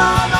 tomorrow